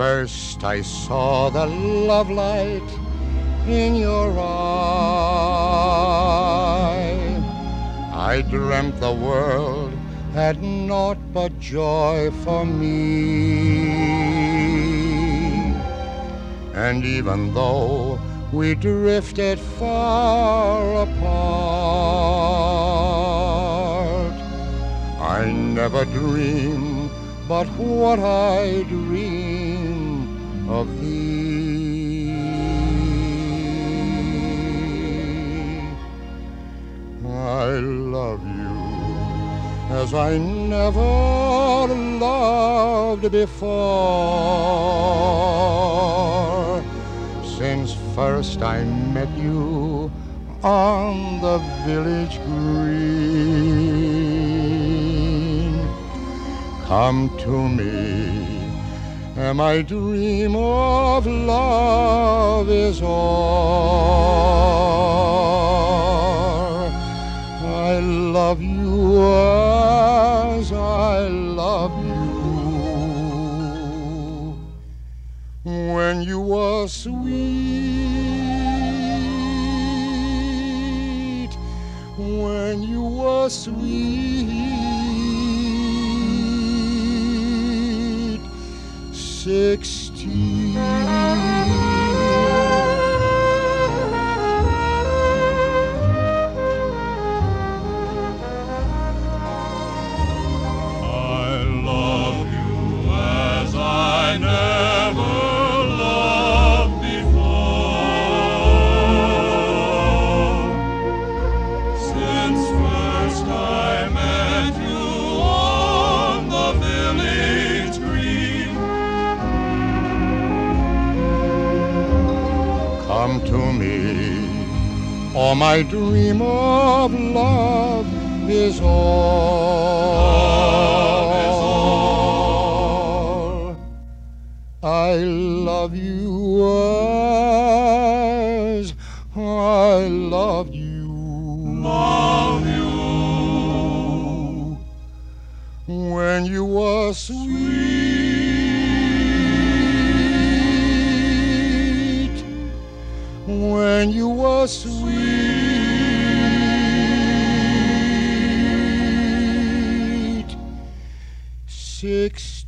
first I saw the love light in your eye, I dreamt the world had naught but joy for me. And even though we drifted far apart, I never dreamed but what I dream of thee. I love you as I never loved before. Since first I met you on the village green. Come to me, my dream of love is o'er. I love you as I love you when you were sweet, when you were sweet, sixteen. Come to me, or my dream of love is all. I love you as I love you. love you. when you were sweet, when you were sweet, sixteen.